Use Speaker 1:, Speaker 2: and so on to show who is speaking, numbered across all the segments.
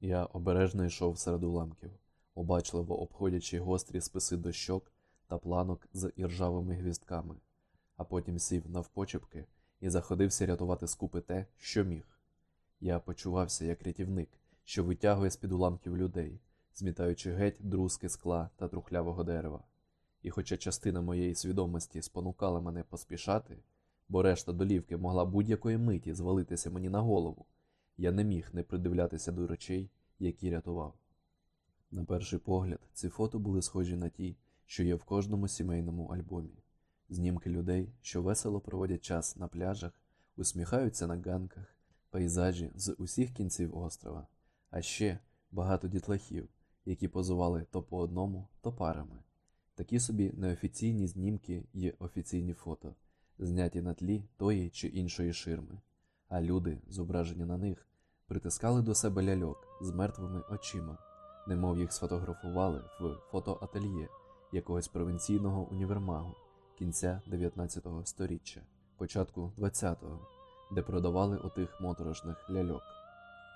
Speaker 1: Я обережно йшов серед уламків, обачливо обходячи гострі списи дощок та планок з іржавими гвістками, а потім сів навпочепки і заходився рятувати з купи те, що міг. Я почувався як рятівник, що витягує з-під уламків людей, змітаючи геть друзки скла та трухлявого дерева. І хоча частина моєї свідомості спонукала мене поспішати, бо решта долівки могла будь-якої миті звалитися мені на голову, я не міг не придивлятися до речей, які рятував. На перший погляд, ці фото були схожі на ті, що є в кожному сімейному альбомі. Знімки людей, що весело проводять час на пляжах, усміхаються на ганках, пейзажі з усіх кінців острова, а ще багато дітлахів, які позували то по одному, то парами. Такі собі неофіційні знімки є офіційні фото, зняті на тлі тої чи іншої ширми, а люди, зображені на них, притискали до себе ляльок з мертвими очима, немов їх сфотографували в фотоательє якогось провінційного універмагу кінця 19 століття, початку 20-го, де продавали отих моторошних ляльок.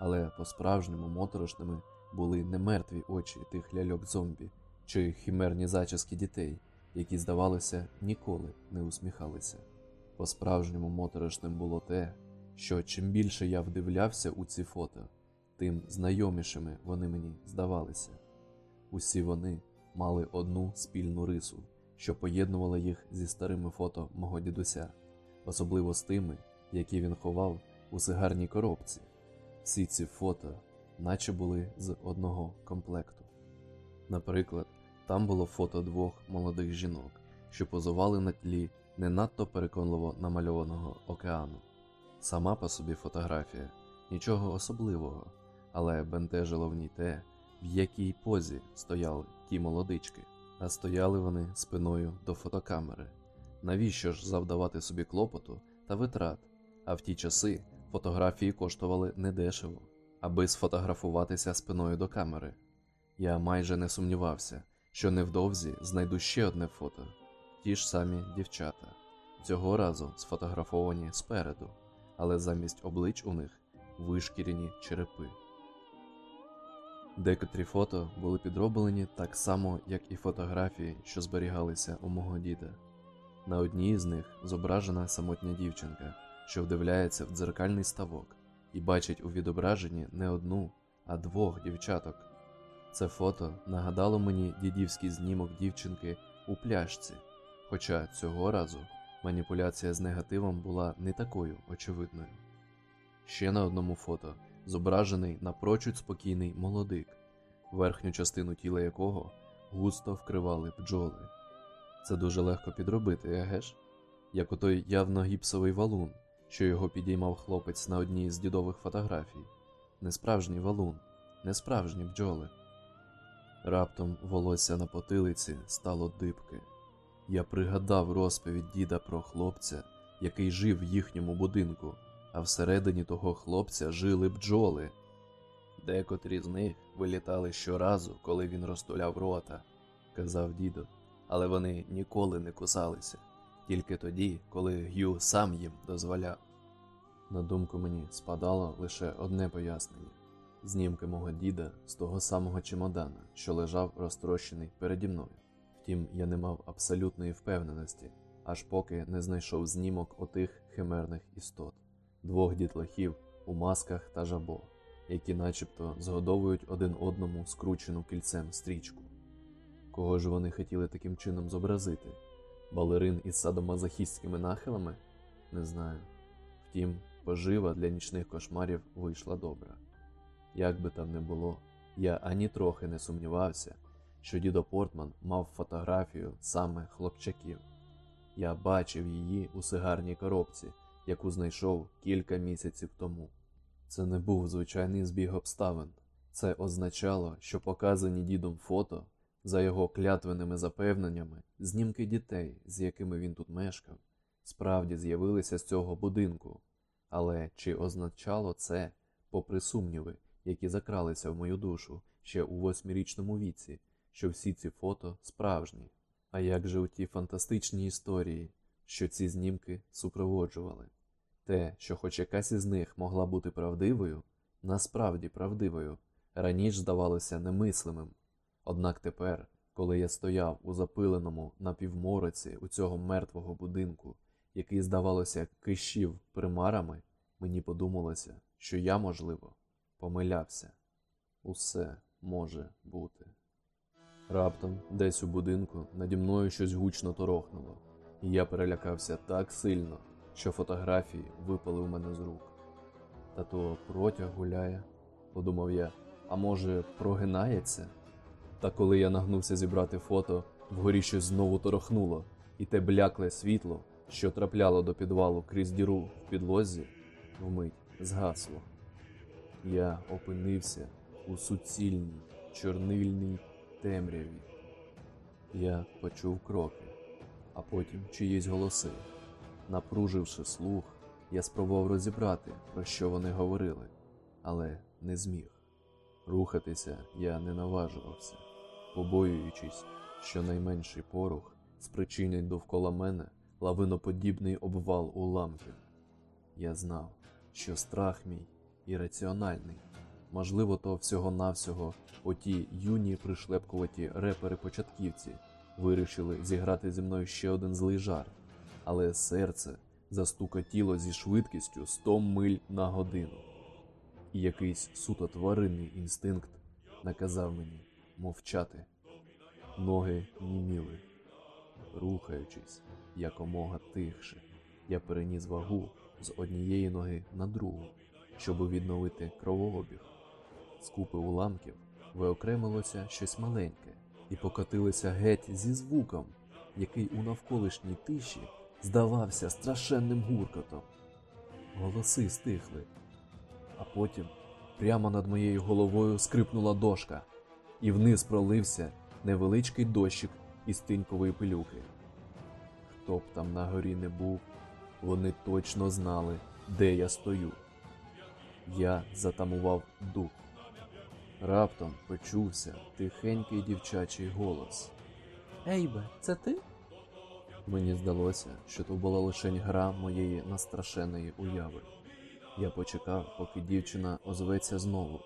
Speaker 1: Але по-справжньому моторошними були не мертві очі тих ляльок зомбі чи хімерні зачіски дітей, які, здавалося, ніколи не усміхалися. По-справжньому моторошним було те, що чим більше я вдивлявся у ці фото, тим знайомішими вони мені здавалися. Усі вони мали одну спільну рису, що поєднувала їх зі старими фото мого дідуся, особливо з тими, які він ховав у сигарній коробці. Всі ці фото, наче були з одного комплекту. Наприклад, там було фото двох молодих жінок, що позували на тлі не надто переконливо намальованого океану. Сама по собі фотографія нічого особливого, але бентежило в ній те, в якій позі стояли ті молодички, а стояли вони спиною до фотокамери. Навіщо ж завдавати собі клопоту та витрат? А в ті часи фотографії коштували недешево, аби сфотографуватися спиною до камери. Я майже не сумнівався, що невдовзі знайду ще одне фото, ті ж самі дівчата, цього разу сфотографовані спереду, але замість облич у них вишкірені черепи. Декотрі фото були підроблені так само, як і фотографії, що зберігалися у мого діда. На одній з них зображена самотня дівчинка, що вдивляється в дзеркальний ставок і бачить у відображенні не одну, а двох дівчаток. Це фото нагадало мені дідівський знімок дівчинки у пляшці, хоча цього разу маніпуляція з негативом була не такою очевидною. Ще на одному фото зображений напрочуд спокійний молодик, верхню частину тіла якого густо вкривали бджоли. Це дуже легко підробити, еге ж? Як у той явно гіпсовий валун, що його підіймав хлопець на одній з дідових фотографій. Несправжній валун, несправжні бджоли. Раптом волосся на потилиці стало дибки. Я пригадав розповідь діда про хлопця, який жив в їхньому будинку, а всередині того хлопця жили бджоли. Декотрі з них вилітали щоразу, коли він розтуляв рота, казав дідо, але вони ніколи не кусалися, тільки тоді, коли Г'ю сам їм дозволяв. На думку мені спадало лише одне пояснення знімки мого діда з того самого чемодана, що лежав розтрощений переді мною. Втім, я не мав абсолютної впевненості, аж поки не знайшов знімок отих химерних істот, двох дітлахів у масках та жабо, які начебто згодовують один одному скручену кільцем стрічку. Кого ж вони хотіли таким чином зобразити? Балерин із садомазохістськими нахилами? Не знаю. Втім, пожива для нічних кошмарів вийшла добра. Як би там не було, я ані трохи не сумнівався, що дідо Портман мав фотографію саме хлопчаків. Я бачив її у сигарній коробці, яку знайшов кілька місяців тому. Це не був звичайний збіг обставин. Це означало, що показані дідом фото, за його клятвеними запевненнями, знімки дітей, з якими він тут мешкав, справді з'явилися з цього будинку. Але чи означало це, попри сумніви, які закралися в мою душу ще у восьмирічному віці, що всі ці фото справжні? А як же у ті фантастичні історії, що ці знімки супроводжували? Те, що хоч якась із них могла бути правдивою, насправді правдивою, раніше здавалося немислимим. Однак тепер, коли я стояв у запиленому напівмороці у цього мертвого будинку, який, здавалося, кищів примарами, мені подумалося, що я, можливо, помилявся. Усе може бути. Раптом, десь у будинку, наді мною щось гучно торохнуло, і я перелякався так сильно, що фотографії випали у мене з рук. Та то протяг гуляє, подумав я, а може, прогинається? Та коли я нагнувся зібрати фото, вгорі щось знову торохнуло, і те блякле світло, що трапляло до підвалу крізь діру в підлозі, вмить згасло. Я опинився у суцільній, чорнильній темряві. Я почув кроки, а потім чиїсь голоси. Напруживши слух, я спробував розібрати, про що вони говорили, але не зміг. Рухатися я не наважувався, побоюючись, що найменший порух спричинить довкола мене лавиноподібний обвал уламків. Я знав, що страх мій ірраціональний. Можливо, то всього-навсього оті юні пришлепкуваті репери-початківці вирішили зіграти зі мною ще один злий жарт, але серце застукотіло зі швидкістю 100 миль на годину. І якийсь суто тваринний інстинкт наказав мені мовчати. Ноги німіли. Рухаючись якомога тихше, я переніс вагу з однієї ноги на другу, щоб відновити кровообіг. З купи уламків виокремилося щось маленьке і покотилося геть зі звуком, який у навколишній тиші здавався страшенним гуркотом. Голоси стихли, а потім прямо над моєю головою скрипнула дошка, і вниз пролився невеличкий дощик із тинькової пилюки. Хто б там на горі не був, вони точно знали, де я стою. Я затамував дух. Раптом почувся тихенький дівчачий голос.
Speaker 2: Ейбе, це ти?
Speaker 1: Мені здалося, що то була лише гра моєї настрашеної уяви. Я почекав, поки дівчина озветься знову,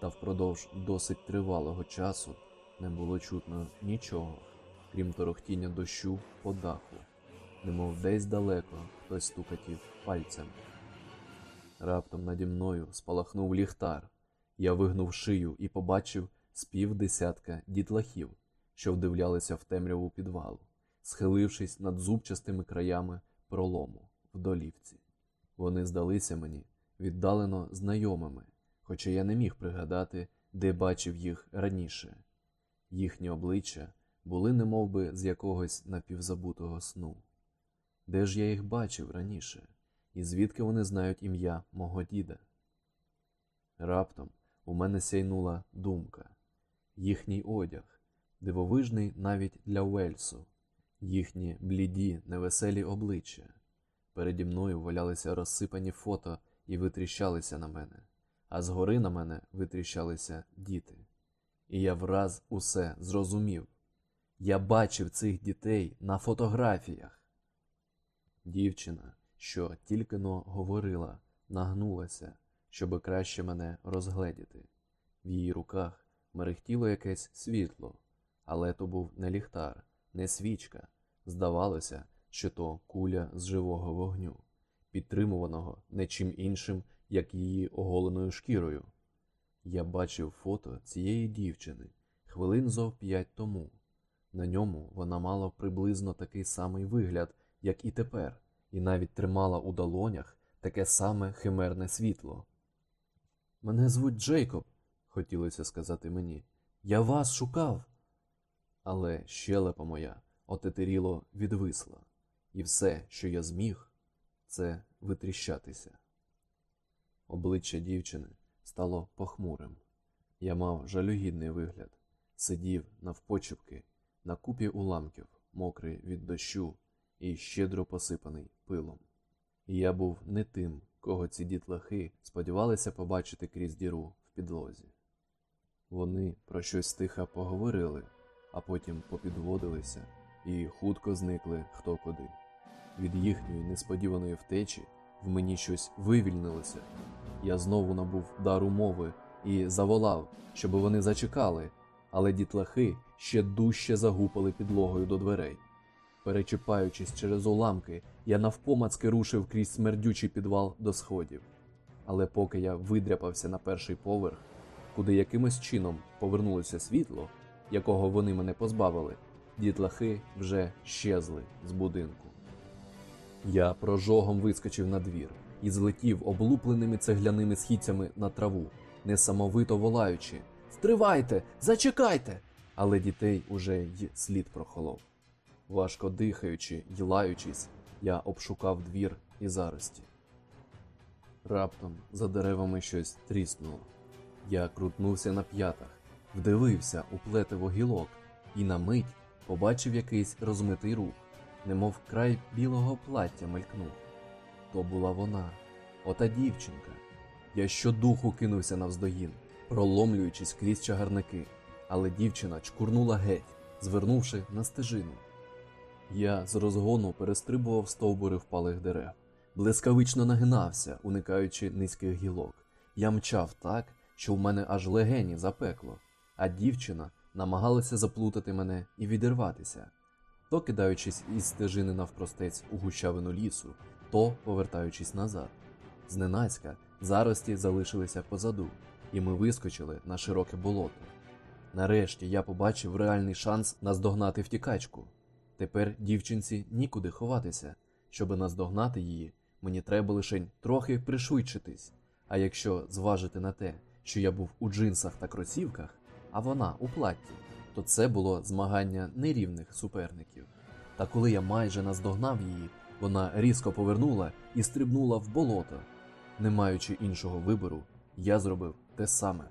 Speaker 1: та впродовж досить тривалого часу не було чутно нічого, крім торохтіння дощу по даху, немов десь далеко хтось стукатів пальцем. Раптом наді мною спалахнув ліхтар. Я вигнув шию і побачив з півдесятка дітлахів, що вдивлялися в темряву підвалу, схилившись над зубчастими краями пролому в долівці. Вони здалися мені віддалено знайомими, хоча я не міг пригадати, де бачив їх раніше. Їхні обличчя були немовби з якогось напівзабутого сну. Де ж я їх бачив раніше, і звідки вони знають ім'я мого діда? Раптом у мене сяйнула думка. Їхній одяг, дивовижний навіть для Уельсу, їхні бліді, невеселі обличчя. Переді мною валялися розсипані фото і витріщалися на мене, а згори на мене витріщалися діти. І я враз усе зрозумів. Я бачив цих дітей на фотографіях. Дівчина, що тільки но говорила, нагнулася, щоби краще мене розгледіти. В її руках мерехтіло якесь світло, але то був не ліхтар, не свічка. Здавалося, що то куля з живого вогню, підтримуваного не чим іншим, як її оголеною шкірою. Я бачив фото цієї дівчини хвилин зо п'ять тому. На ньому вона мала приблизно такий самий вигляд, як і тепер, і навіть тримала у долонях таке саме химерне світло. Мене звуть Джейкоб, хотілося сказати мені. Я вас шукав. Але щелепа моя отетеріло відвисла, і все, що я зміг, це витріщатися. Обличчя дівчини стало похмурим. Я мав жалюгідний вигляд, сидів навпочепки на купі уламків, мокрий від дощу і щедро посипаний пилом. І я був не тим, кого ці дітлахи сподівалися побачити крізь діру в підлозі. Вони про щось тихо поговорили, а потім попідводилися і хутко зникли хто куди. Від їхньої несподіваної втечі в мені щось вивільнилося. Я знову набув дару мови і заволав, щоб вони зачекали, але дітлахи ще дужче загупали підлогою до дверей. Перечіпаючись через уламки, я навпомацки рушив крізь смердючий підвал до сходів. Але поки я видряпався на перший поверх, куди якимось чином повернулося світло, якого вони мене позбавили, дітлахи вже щезли з будинку. Я прожогом вискочив на двір і злетів облупленими цегляними східцями на траву, несамовито волаючи Стривайте, зачекайте! Але дітей уже й слід прохолов. Важко дихаючи й лаючись, я обшукав двір і зарості. Раптом за деревами щось тріснуло. Я крутнувся на п'ятах, вдивився у плетиво гілок і на мить побачив якийсь розмитий рух, немов край білого плаття мелькнув. То була вона, ота дівчинка. Я щодуху кинувся навздогін, проломлюючись крізь чагарники, але дівчина чкурнула геть, звернувши на стежину. Я з розгону перестрибував стовбури впалих дерев, блискавично нагинався, уникаючи низьких гілок. Я мчав так, що в мене аж легені запекло, а дівчина намагалася заплутати мене і відірватися, то кидаючись із стежини навпростець у гущавину лісу, то повертаючись назад. Зненацька зарості залишилися позаду, і ми вискочили на широке болото. Нарешті я побачив реальний шанс наздогнати втікачку. Тепер дівчинці нікуди ховатися. Щоби наздогнати її, мені треба лише трохи пришвидшитись. А якщо зважити на те, що я був у джинсах та кросівках, а вона у платті, то це було змагання нерівних суперників. Та коли я майже наздогнав її, вона різко повернула і стрибнула в болото. Не маючи іншого вибору, я зробив те саме.